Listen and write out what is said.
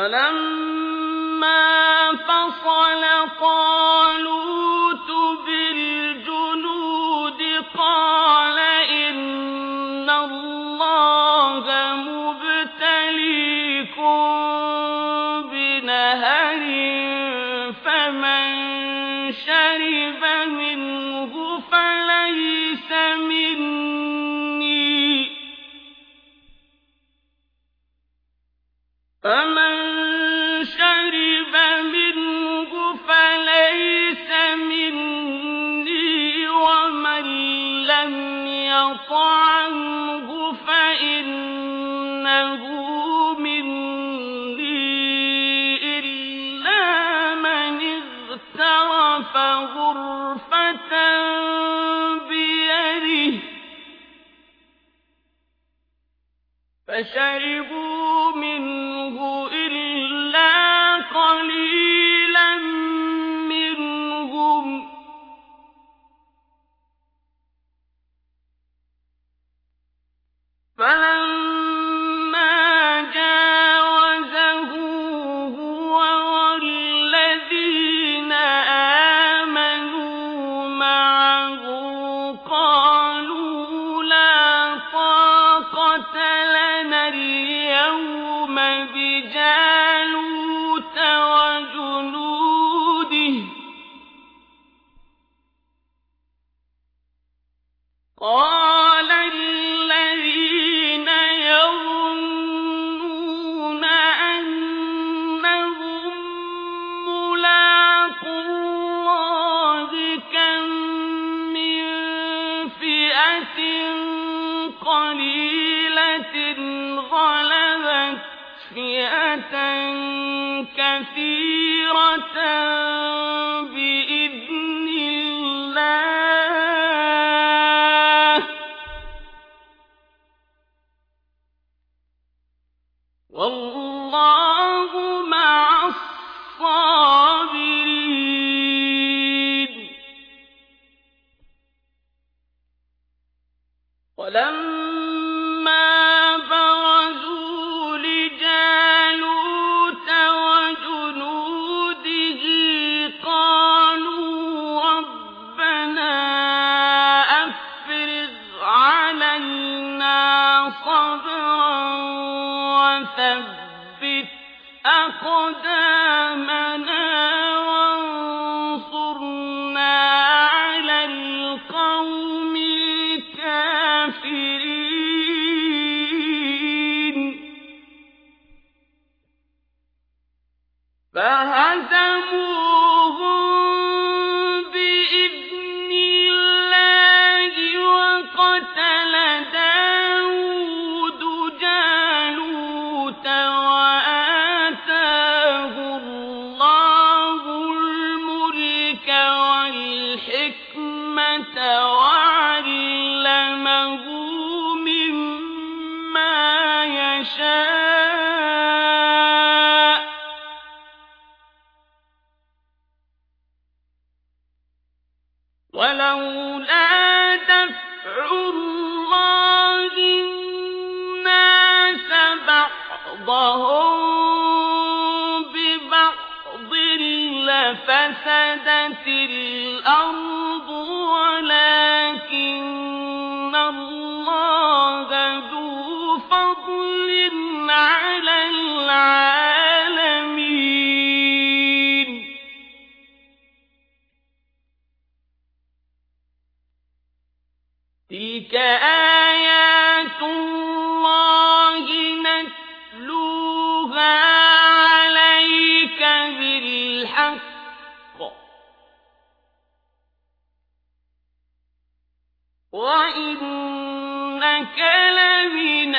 فَلَمَّا فَصَلَ طَالُوتُ بِالْجُنُودِ قَالَ إِنَّ اللَّهَ مُبْتَلِيكُم بِنَهَرٍ فَمَن شَرِبَ مِنْهُ فَلَيْسَ مِنِّي يَطْعَمْهُ فَإِنَّهُ مِنِّي إِلَّا مَنِ اغْتَرَفَ غُرْفَةً طَاقَةَ كَثِيرَةً بِإِذْنِ اللَّهِ ۗ. وَاللَّهُ مَعَ الصَّابِرِينَ. وَلَمَّا وَثَبِّتْ أَقْدَامَنَا وَانصُرْنَا عَلَى الْقَوْمِ فَهَزَمُوهُم يَشَاءُ ۗ. وَلَوْلَا دَفْعُ اللَّهِ النَّاسَ بَعْضَهُم بِبَعْضٍ لَّفَسَدَتِ الْأَرْضُ تِلْكَ آيَاتُ اللَّهِ نَتْلُوهَا عَلَيْكَ بِالْحَقِّ ۚ وَإِنَّكَ لَمِنَ